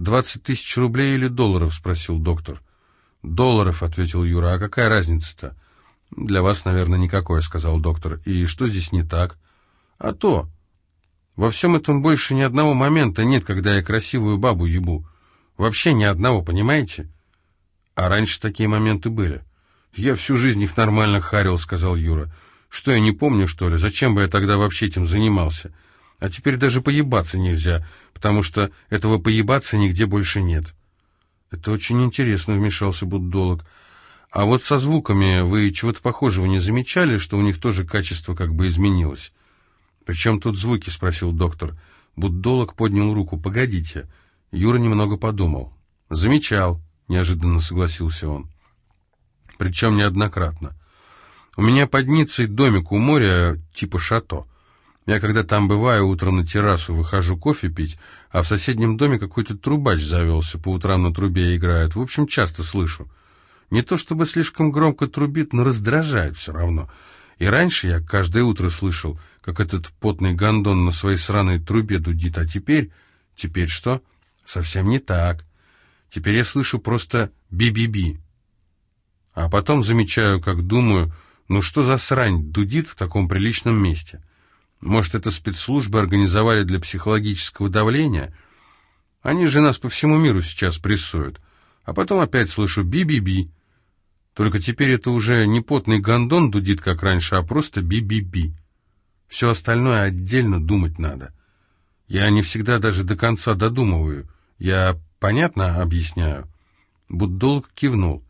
«Двадцать тысяч рублей или долларов?» — спросил доктор. «Долларов», — ответил Юра. «А какая разница-то?» «Для вас, наверное, никакой», — сказал доктор. «И что здесь не так?» «А то! Во всем этом больше ни одного момента нет, когда я красивую бабу ебу. Вообще ни одного, понимаете?» «А раньше такие моменты были». «Я всю жизнь их нормально харил», — сказал Юра. «Что, я не помню, что ли? Зачем бы я тогда вообще этим занимался? А теперь даже поебаться нельзя, потому что этого поебаться нигде больше нет». «Это очень интересно», — вмешался буддолог. «А вот со звуками вы чего-то похожего не замечали, что у них тоже качество как бы изменилось?» «При чем тут звуки?» — спросил доктор. Буддолог поднял руку. «Погодите». Юра немного подумал. «Замечал», — неожиданно согласился он. «Причем неоднократно. У меня под Ниццей домик у моря типа шато. Я когда там бываю, утром на террасу выхожу кофе пить, а в соседнем доме какой-то трубач завелся, по утрам на трубе играет. В общем, часто слышу. Не то чтобы слишком громко трубит, но раздражает все равно. И раньше я каждое утро слышал, как этот потный гондон на своей сраной трубе дудит, а теперь... Теперь что? Совсем не так. Теперь я слышу просто би-би-би. А потом замечаю, как думаю, ну что за срань дудит в таком приличном месте? Может, это спецслужбы организовали для психологического давления? Они же нас по всему миру сейчас прессуют. А потом опять слышу би-би-би. Только теперь это уже не потный гондон дудит, как раньше, а просто би-би-би. Все остальное отдельно думать надо. Я не всегда даже до конца додумываю. Я понятно объясняю?» Буддолг кивнул.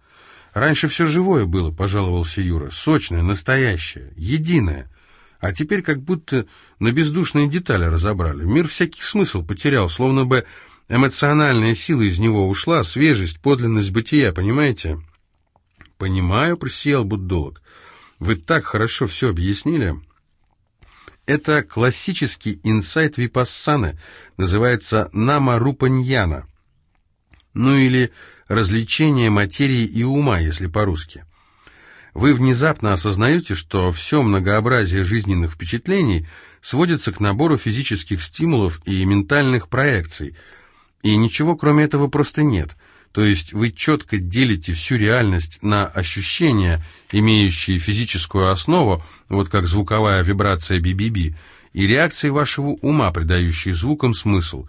«Раньше все живое было», — пожаловался Юра. «Сочное, настоящее, единое. А теперь как будто на бездушные детали разобрали. Мир всякий смысл потерял, словно бы эмоциональная сила из него ушла, свежесть, подлинность бытия, понимаете? Понимаю, просиял буддолог. Вы так хорошо все объяснили. Это классический инсайт випассаны, называется намарупаньяна. Ну или развлечение материи и ума, если по-русски вы внезапно осознаете, что все многообразие жизненных впечатлений сводится к набору физических стимулов и ментальных проекций, и ничего кроме этого просто нет. То есть вы четко делите всю реальность на ощущения, имеющие физическую основу, вот как звуковая вибрация би-би-би, и реакции вашего ума, придающие звукам смысл.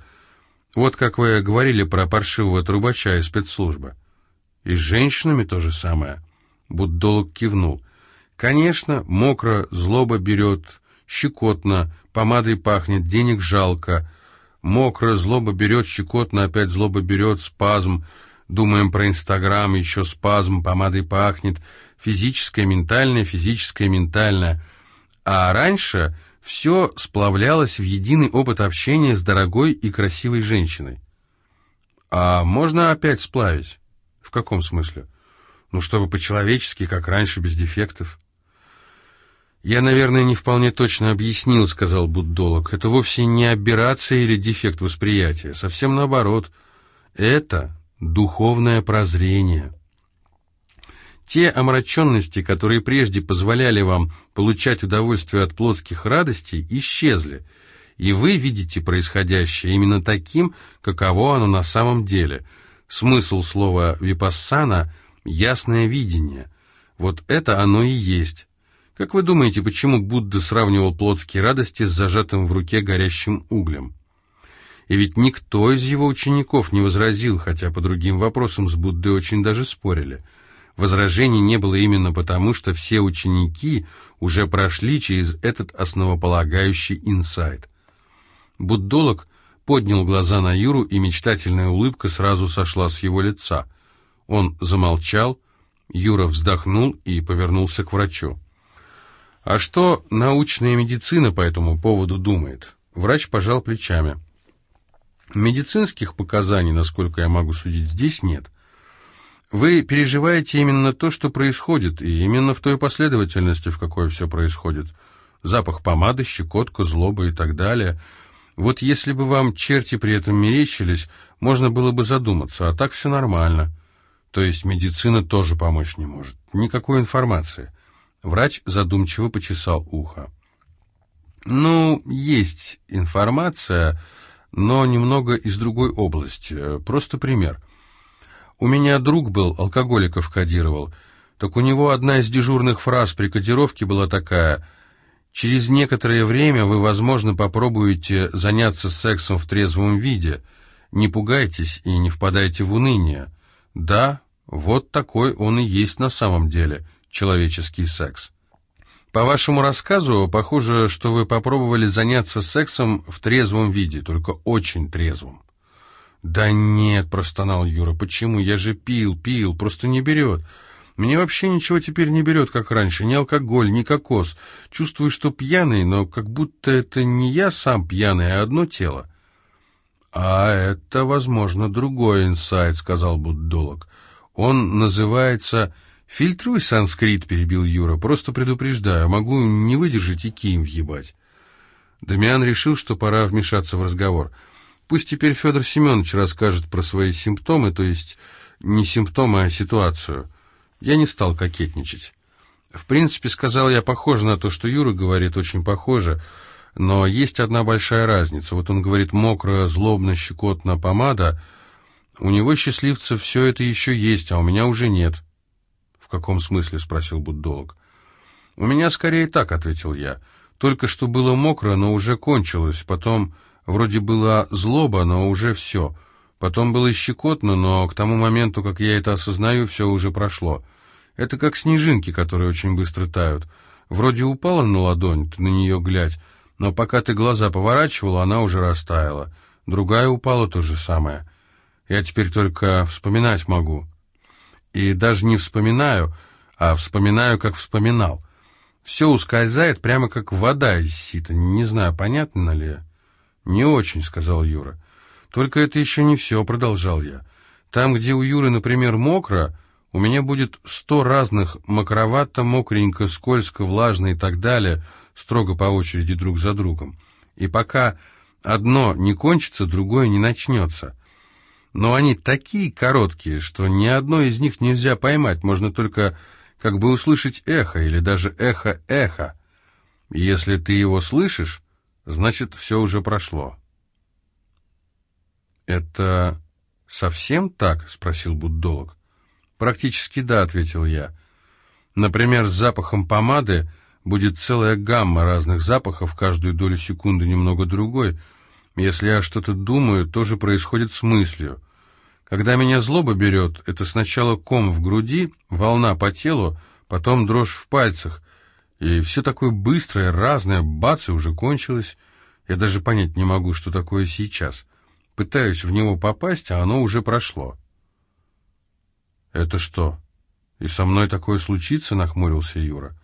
Вот как вы говорили про паршивого трубача из спецслужбы. И с женщинами то же самое – Буддолог кивнул. «Конечно, мокро, злоба берет, щекотно, помадой пахнет, денег жалко. Мокро, злоба берет, щекотно, опять злоба берет, спазм. Думаем про Инстаграм, еще спазм, помадой пахнет. Физическое, ментальное, физическое, ментальное. А раньше все сплавлялось в единый опыт общения с дорогой и красивой женщиной. А можно опять сплавить? В каком смысле? Ну, чтобы по-человечески, как раньше, без дефектов. «Я, наверное, не вполне точно объяснил», — сказал буддолог. «Это вовсе не аберрация или дефект восприятия. Совсем наоборот. Это духовное прозрение». Те омраченности, которые прежде позволяли вам получать удовольствие от плотских радостей, исчезли, и вы видите происходящее именно таким, каково оно на самом деле. Смысл слова «випассана» Ясное видение. Вот это оно и есть. Как вы думаете, почему Будда сравнивал плотские радости с зажатым в руке горящим углем? И ведь никто из его учеников не возразил, хотя по другим вопросам с Буддой очень даже спорили. Возражений не было именно потому, что все ученики уже прошли через этот основополагающий инсайт. Буддолог поднял глаза на Юру, и мечтательная улыбка сразу сошла с его лица – он замолчал, Юра вздохнул и повернулся к врачу. «А что научная медицина по этому поводу думает?» Врач пожал плечами. «Медицинских показаний, насколько я могу судить, здесь нет. Вы переживаете именно то, что происходит, и именно в той последовательности, в какой все происходит. Запах помады, щекотка, злоба и так далее. Вот если бы вам черти при этом мерещились, можно было бы задуматься, а так все нормально». То есть медицина тоже помочь не может. Никакой информации. Врач задумчиво почесал ухо. Ну, есть информация, но немного из другой области. Просто пример. У меня друг был, алкоголиков кодировал. Так у него одна из дежурных фраз при кодировке была такая «Через некоторое время вы, возможно, попробуете заняться сексом в трезвом виде. Не пугайтесь и не впадайте в уныние. Да, вот такой он и есть на самом деле, человеческий секс». По вашему рассказу, похоже, что вы попробовали заняться сексом в трезвом виде, только очень трезвом. Да нет, простонал Юра, почему? Я же пил, пил, просто не берет. Мне вообще ничего теперь не берет, как раньше, ни алкоголь, ни кокос. Чувствую, что пьяный, но как будто это не я сам пьяный, а одно тело. А это, возможно, другой инсайт, сказал буддолог. Он называется «Фильтруй санскрит», — перебил Юра. «Просто предупреждаю, могу не выдержать и кием въебать». Дамиан решил, что пора вмешаться в разговор. Пусть теперь Федор Семенович расскажет про свои симптомы, то есть не симптомы, а ситуацию. Я не стал кокетничать. В принципе, сказал я, похоже на то, что Юра говорит, очень похоже, но есть одна большая разница. Вот он говорит мокро, злобно, щекотно, помада. У него, счастливца, все это еще есть, а у меня уже нет каком смысле?» — спросил буддолог. «У меня скорее так», — ответил я. «Только что было мокро, но уже кончилось. Потом вроде была злоба, но уже все. Потом было щекотно, но к тому моменту, как я это осознаю, все уже прошло. Это как снежинки, которые очень быстро тают. Вроде упала на ладонь, ты на нее глядь, но пока ты глаза поворачивал, она уже растаяла. Другая упала то же самое. Я теперь только вспоминать могу и даже не вспоминаю, а вспоминаю, как вспоминал. Все ускользает прямо как вода из сита. Не знаю, понятно ли? Не очень, сказал Юра. Только это еще не все, продолжал я. Там, где у Юры, например, мокро, у меня будет сто разных мокровато, мокренько, скользко, влажно и так далее, строго по очереди друг за другом. И пока одно не кончится, другое не начнется но они такие короткие, что ни одно из них нельзя поймать, можно только как бы услышать эхо или даже эхо-эхо. Если ты его слышишь, значит, все уже прошло. «Это совсем так?» — спросил буддолог. «Практически да», — ответил я. «Например, с запахом помады будет целая гамма разных запахов, каждую долю секунды немного другой — если я что-то думаю, то же происходит с мыслью. Когда меня злоба берет, это сначала ком в груди, волна по телу, потом дрожь в пальцах. И все такое быстрое, разное, бац, и уже кончилось. Я даже понять не могу, что такое сейчас. Пытаюсь в него попасть, а оно уже прошло. «Это что? И со мной такое случится?» — нахмурился Юра.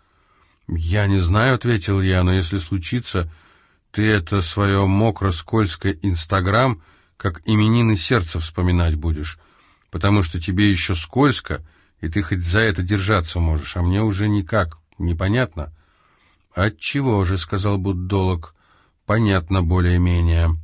«Я не знаю», — ответил я, — «но если случится...» Ты это свое мокро-скользкое Инстаграм как именины сердца вспоминать будешь, потому что тебе еще скользко, и ты хоть за это держаться можешь, а мне уже никак, непонятно. Отчего же, сказал буддолог, понятно более-менее.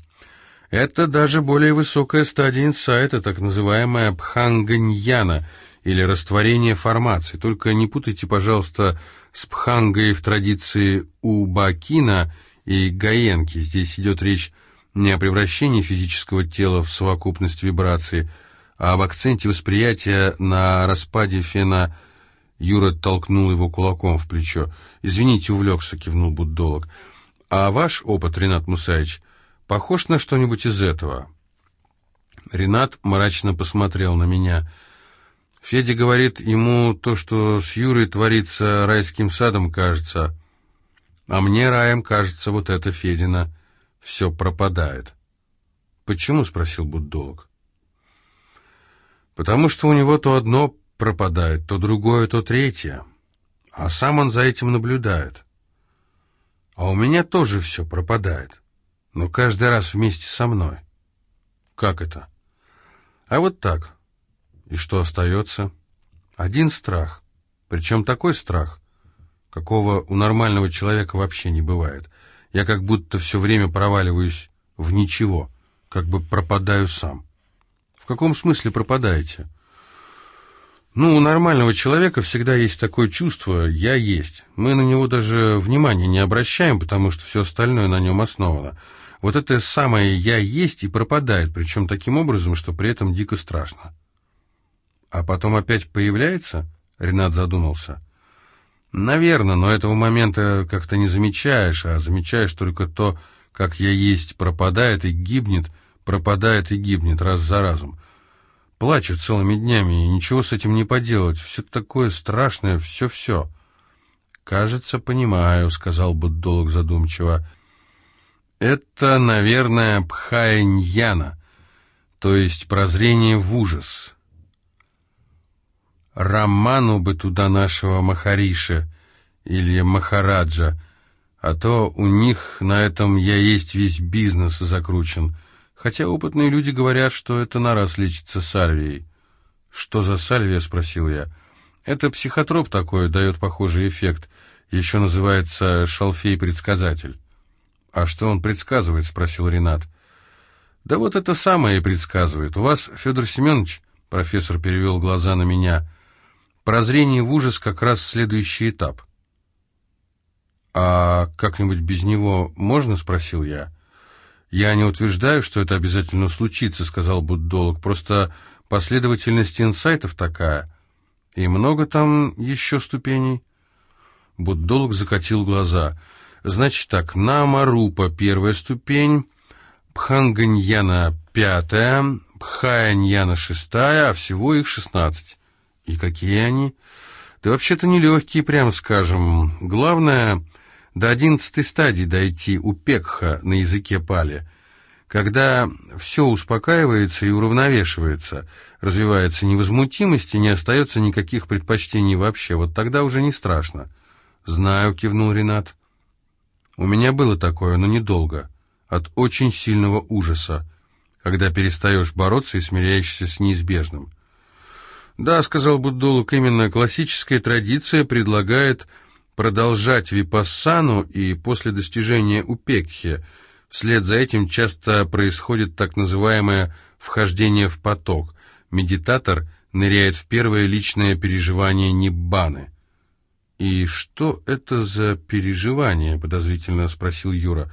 Это даже более высокая стадия инсайта, так называемая пханганьяна, или растворение формации. Только не путайте, пожалуйста, с пхангой в традиции Убакина и Гаенки. Здесь идет речь не о превращении физического тела в совокупность вибраций, а об акценте восприятия на распаде фена. Юра толкнул его кулаком в плечо. «Извините, увлекся», — кивнул буддолог. «А ваш опыт, Ренат Мусаевич, похож на что-нибудь из этого?» Ренат мрачно посмотрел на меня. Федя говорит, ему то, что с Юрой творится райским садом, кажется. А мне раем кажется вот это Федина. Все пропадает. «Почему?» — спросил буддолог. «Потому что у него то одно пропадает, то другое, то третье. А сам он за этим наблюдает. А у меня тоже все пропадает, но каждый раз вместе со мной. Как это? А вот так. И что остается? Один страх. Причем такой страх, какого у нормального человека вообще не бывает. Я как будто все время проваливаюсь в ничего, как бы пропадаю сам. В каком смысле пропадаете? Ну, у нормального человека всегда есть такое чувство «я есть». Мы на него даже внимания не обращаем, потому что все остальное на нем основано. Вот это самое «я есть» и пропадает, причем таким образом, что при этом дико страшно. А потом опять появляется? Ренат задумался. Наверное, но этого момента как-то не замечаешь, а замечаешь только то, как я есть, пропадает и гибнет, пропадает и гибнет раз за разом. Плачет целыми днями, и ничего с этим не поделать. Все такое страшное, все-все. «Кажется, понимаю», — сказал буддолог задумчиво. «Это, наверное, пхаэньяна, то есть прозрение в ужас. Роману бы туда нашего Махариша или Махараджа, а то у них на этом я есть весь бизнес закручен. Хотя опытные люди говорят, что это на раз лечится сальвией. «Что за сальвия?» — спросил я. «Это психотроп такой, дает похожий эффект. Еще называется шалфей-предсказатель». «А что он предсказывает?» — спросил Ренат. «Да вот это самое и предсказывает. У вас, Федор Семенович, — профессор перевел глаза на меня, — прозрение в ужас как раз следующий этап». «А как-нибудь без него можно?» — спросил я. «Я не утверждаю, что это обязательно случится», — сказал буддолог. «Просто последовательность инсайтов такая. И много там еще ступеней?» Буддолог закатил глаза. «Значит так, Намарупа — первая ступень, Пханганьяна — пятая, Пхаяньяна — шестая, а всего их шестнадцать. И какие они? Да вообще-то нелегкие, прямо скажем. Главное до одиннадцатой стадии дойти у Пекха на языке пали. Когда все успокаивается и уравновешивается, развивается невозмутимость и не остается никаких предпочтений вообще, вот тогда уже не страшно. «Знаю», — кивнул Ренат. «У меня было такое, но недолго, от очень сильного ужаса, когда перестаешь бороться и смиряешься с неизбежным». «Да», — сказал Буддолук, — «именно классическая традиция предлагает продолжать випассану и после достижения упекхи. Вслед за этим часто происходит так называемое «вхождение в поток». Медитатор ныряет в первое личное переживание Ниббаны. «И что это за переживание?» — подозрительно спросил Юра.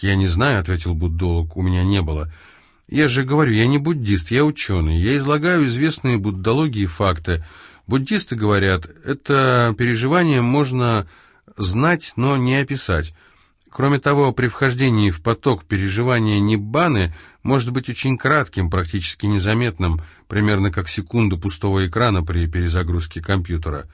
«Я не знаю», — ответил буддолог, — «у меня не было». «Я же говорю, я не буддист, я ученый. Я излагаю известные буддологии факты. Буддисты говорят, это переживание можно знать, но не описать. Кроме того, при вхождении в поток переживания Ниббаны может быть очень кратким, практически незаметным, примерно как секунда пустого экрана при перезагрузке компьютера.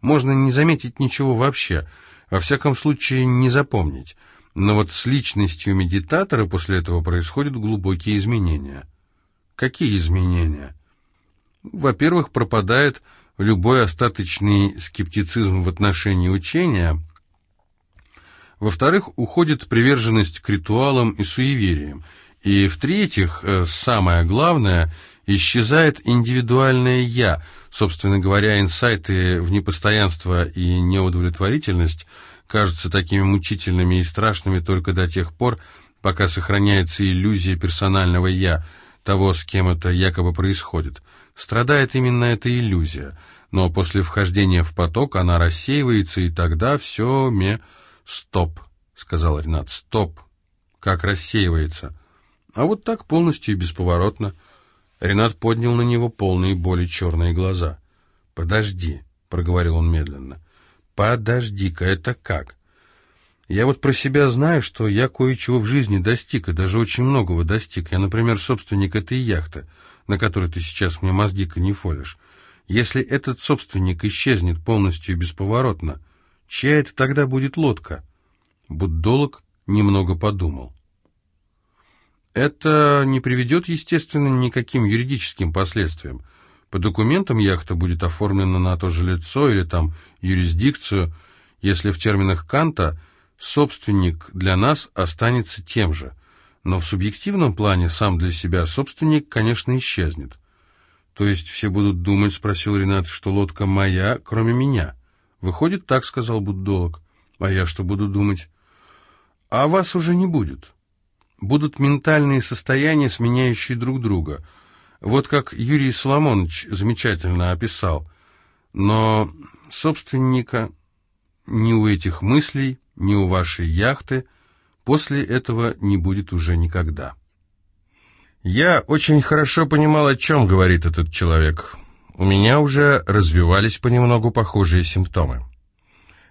Можно не заметить ничего вообще, во всяком случае не запомнить. Но вот с личностью медитатора после этого происходят глубокие изменения. Какие изменения? Во-первых, пропадает любой остаточный скептицизм в отношении учения. Во-вторых, уходит приверженность к ритуалам и суевериям. И в-третьих, э, самое главное, исчезает индивидуальное «я». Собственно говоря, инсайты в непостоянство и неудовлетворительность кажутся такими мучительными и страшными только до тех пор, пока сохраняется иллюзия персонального «я», того, с кем это якобы происходит. Страдает именно эта иллюзия – но после вхождения в поток она рассеивается, и тогда все ме... «Стоп», — сказал Ренат, — «стоп». Как рассеивается. А вот так полностью и бесповоротно. Ренат поднял на него полные боли черные глаза. «Подожди», — проговорил он медленно. «Подожди-ка, это как?» «Я вот про себя знаю, что я кое-чего в жизни достиг, и даже очень многого достиг. Я, например, собственник этой яхты, на которой ты сейчас мне мозги канифолишь. Если этот собственник исчезнет полностью и бесповоротно, чья это тогда будет лодка? Буддолог немного подумал. Это не приведет, естественно, никаким юридическим последствиям. По документам яхта будет оформлена на то же лицо или там юрисдикцию, если в терминах Канта собственник для нас останется тем же. Но в субъективном плане сам для себя собственник, конечно, исчезнет. «То есть все будут думать, — спросил Ренат, — что лодка моя, кроме меня?» «Выходит, так, — сказал буддолог. А я что буду думать?» «А вас уже не будет. Будут ментальные состояния, сменяющие друг друга. Вот как Юрий Соломонович замечательно описал. Но собственника ни у этих мыслей, ни у вашей яхты После этого не будет уже никогда. Я очень хорошо понимал, о чем говорит этот человек. У меня уже развивались понемногу похожие симптомы.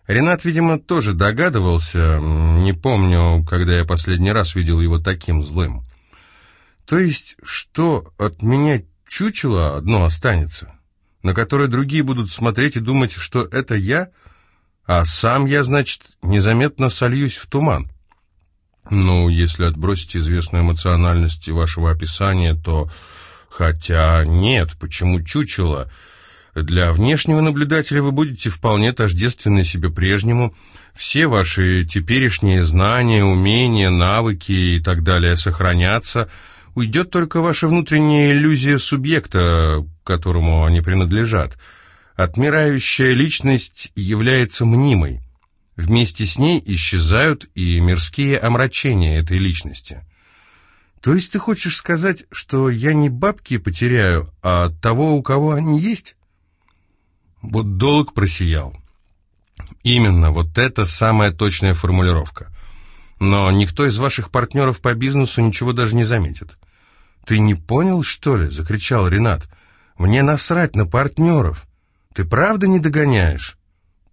Ренат, видимо, тоже догадывался, не помню, когда я последний раз видел его таким злым. То есть, что от меня чучело одно останется, на которое другие будут смотреть и думать, что это я, а сам я, значит, незаметно сольюсь в туман. Ну, если отбросить известную эмоциональность вашего описания, то... Хотя нет, почему чучело? Для внешнего наблюдателя вы будете вполне тождественны себе прежнему. Все ваши теперешние знания, умения, навыки и так далее сохранятся. Уйдет только ваша внутренняя иллюзия субъекта, которому они принадлежат. Отмирающая личность является мнимой. Вместе с ней исчезают и мирские омрачения этой личности. То есть ты хочешь сказать, что я не бабки потеряю, а того, у кого они есть? Вот долг просиял. Именно, вот это самая точная формулировка. Но никто из ваших партнеров по бизнесу ничего даже не заметит. «Ты не понял, что ли?» — закричал Ренат. «Мне насрать на партнеров. Ты правда не догоняешь?»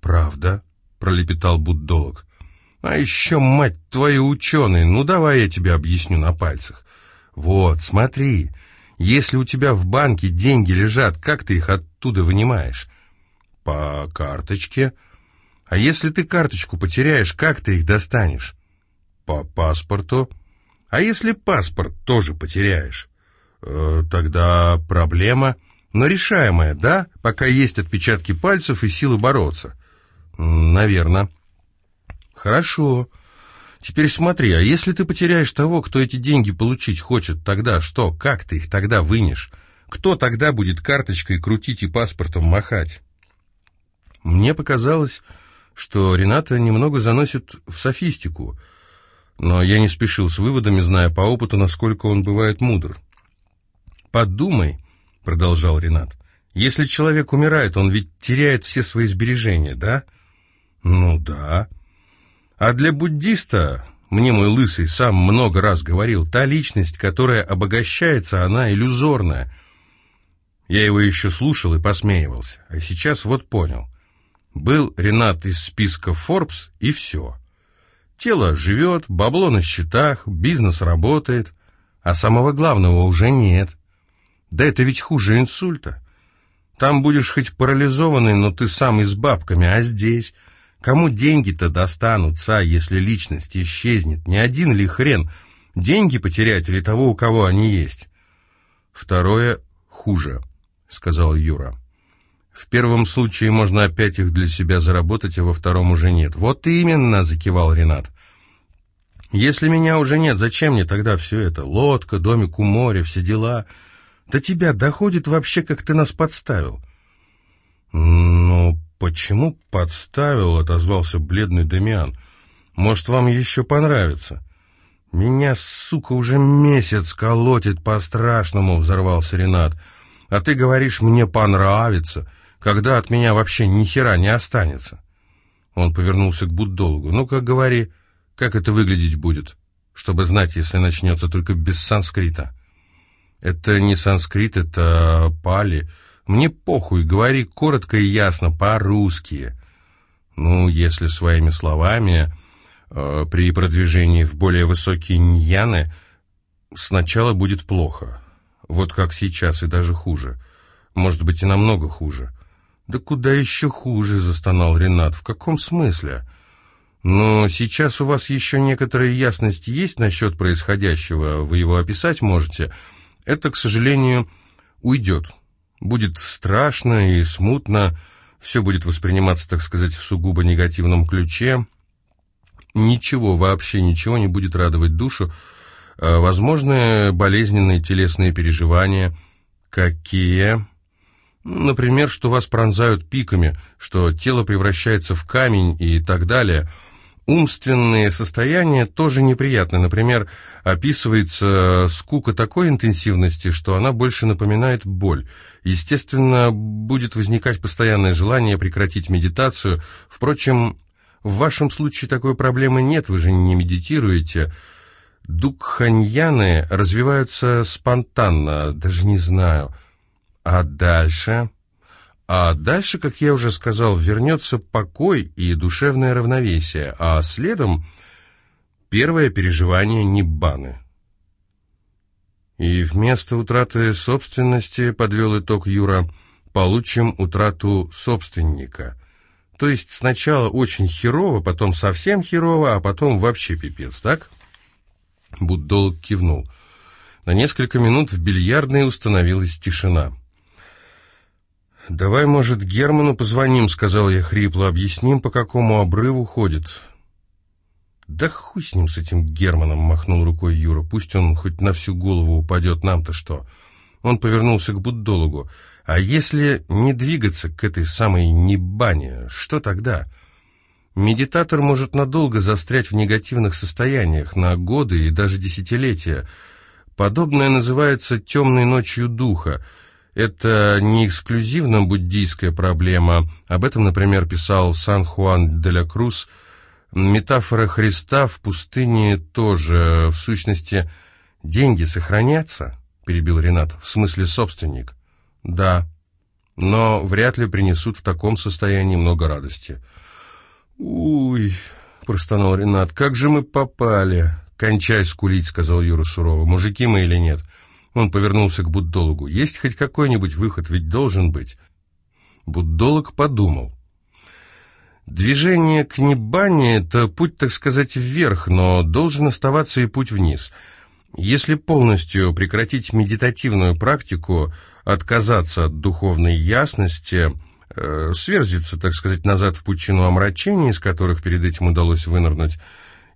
«Правда», пролепетал буддолог. «А еще, мать твою, ученый, ну давай я тебе объясню на пальцах. Вот, смотри, если у тебя в банке деньги лежат, как ты их оттуда вынимаешь?» «По карточке». «А если ты карточку потеряешь, как ты их достанешь?» «По паспорту». «А если паспорт тоже потеряешь?» э, «Тогда проблема, но решаемая, да, пока есть отпечатки пальцев и силы бороться». «Наверно». «Хорошо. Теперь смотри, а если ты потеряешь того, кто эти деньги получить хочет, тогда что? Как ты их тогда вынешь? Кто тогда будет карточкой крутить и паспортом махать?» Мне показалось, что Рената немного заносит в софистику, но я не спешил с выводами, зная по опыту, насколько он бывает мудр. «Подумай», — продолжал Ренат, — «если человек умирает, он ведь теряет все свои сбережения, да?» Ну да. А для буддиста, мне мой лысый сам много раз говорил, та личность, которая обогащается, она иллюзорная. Я его еще слушал и посмеивался, а сейчас вот понял. Был Ренат из списка Forbes, и все. Тело живет, бабло на счетах, бизнес работает, а самого главного уже нет. Да это ведь хуже инсульта. Там будешь хоть парализованный, но ты сам и с бабками, а здесь... Кому деньги-то достанутся, если личность исчезнет? Не один ли хрен? Деньги потерять или того, у кого они есть? Второе хуже, сказал Юра. В первом случае можно опять их для себя заработать, а во втором уже нет. Вот именно, закивал Ренат. Если меня уже нет, зачем мне тогда все это? Лодка, домик у моря, все дела. До тебя доходит вообще, как ты нас подставил. Ну, «Почему подставил?» — отозвался бледный Демиан. «Может, вам еще понравится?» «Меня, сука, уже месяц колотит по-страшному», — взорвался Ренат. «А ты говоришь, мне понравится, когда от меня вообще ни хера не останется». Он повернулся к буддологу. «Ну-ка, говори, как это выглядеть будет, чтобы знать, если начнется только без санскрита». «Это не санскрит, это пали», мне похуй, говори коротко и ясно, по-русски. Ну, если своими словами, э, при продвижении в более высокие ньяны сначала будет плохо. Вот как сейчас, и даже хуже. Может быть, и намного хуже. «Да куда еще хуже?» — застонал Ренат. «В каком смысле?» «Но сейчас у вас еще некоторая ясность есть насчет происходящего, вы его описать можете. Это, к сожалению, уйдет. Будет страшно и смутно, все будет восприниматься, так сказать, в сугубо негативном ключе. Ничего, вообще ничего не будет радовать душу. А, возможны болезненные телесные переживания. Какие? Например, что вас пронзают пиками, что тело превращается в камень и так далее – Умственные состояния тоже неприятны. Например, описывается скука такой интенсивности, что она больше напоминает боль. Естественно, будет возникать постоянное желание прекратить медитацию. Впрочем, В вашем случае такой проблемы нет, вы же не медитируете. Дукханьяны развиваются спонтанно, даже не знаю. А дальше? А дальше, как я уже сказал, вернется покой и душевное равновесие, а следом первое переживание Ниббаны. И вместо утраты собственности, подвел итог Юра, получим утрату собственника. То есть сначала очень херово, потом совсем херово, а потом вообще пипец, так? Буддолог кивнул. На несколько минут в бильярдной установилась тишина. «Давай, может, Герману позвоним», — сказал я хрипло, — «объясним, по какому обрыву ходит». «Да хуй с ним, с этим Германом», — махнул рукой Юра, — «пусть он хоть на всю голову упадет, нам-то что». Он повернулся к буддологу. «А если не двигаться к этой самой небане, что тогда?» Медитатор может надолго застрять в негативных состояниях, на годы и даже десятилетия. Подобное называется «темной ночью духа», это не эксклюзивно буддийская проблема. Об этом, например, писал Сан-Хуан де ля Круз. Метафора Христа в пустыне тоже, в сущности, деньги сохранятся, перебил Ренат, в смысле собственник. Да, но вряд ли принесут в таком состоянии много радости. Уй, простонал Ренат, как же мы попали. Кончай скулить, сказал Юра сурово. Мужики мы или нет? — он повернулся к буддологу. «Есть хоть какой-нибудь выход, ведь должен быть». Буддолог подумал. «Движение к небане — это путь, так сказать, вверх, но должен оставаться и путь вниз. Если полностью прекратить медитативную практику, отказаться от духовной ясности, э, сверзиться, так сказать, назад в пучину омрачений, из которых перед этим удалось вынырнуть,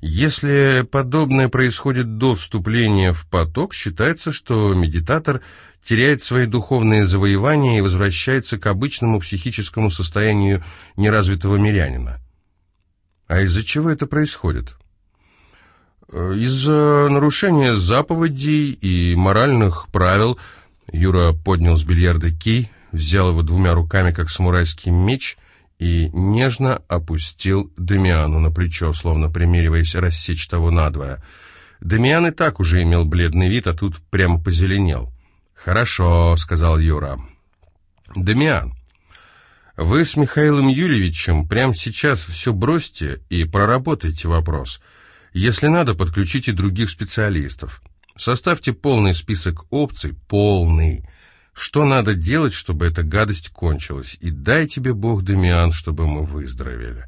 если подобное происходит до вступления в поток, считается, что медитатор теряет свои духовные завоевания и возвращается к обычному психическому состоянию неразвитого мирянина. А из-за чего это происходит? Из-за нарушения заповедей и моральных правил Юра поднял с бильярда кий, взял его двумя руками, как самурайский меч – и нежно опустил Демиану на плечо, словно примериваясь рассечь того надвое. Демиан и так уже имел бледный вид, а тут прямо позеленел. «Хорошо», — сказал Юра. «Демиан, вы с Михаилом Юрьевичем прямо сейчас все бросьте и проработайте вопрос. Если надо, подключите других специалистов. Составьте полный список опций, полный, что надо делать, чтобы эта гадость кончилась? И дай тебе Бог, Демиан, чтобы мы выздоровели.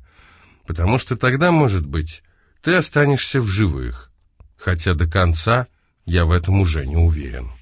Потому что тогда, может быть, ты останешься в живых. Хотя до конца я в этом уже не уверен».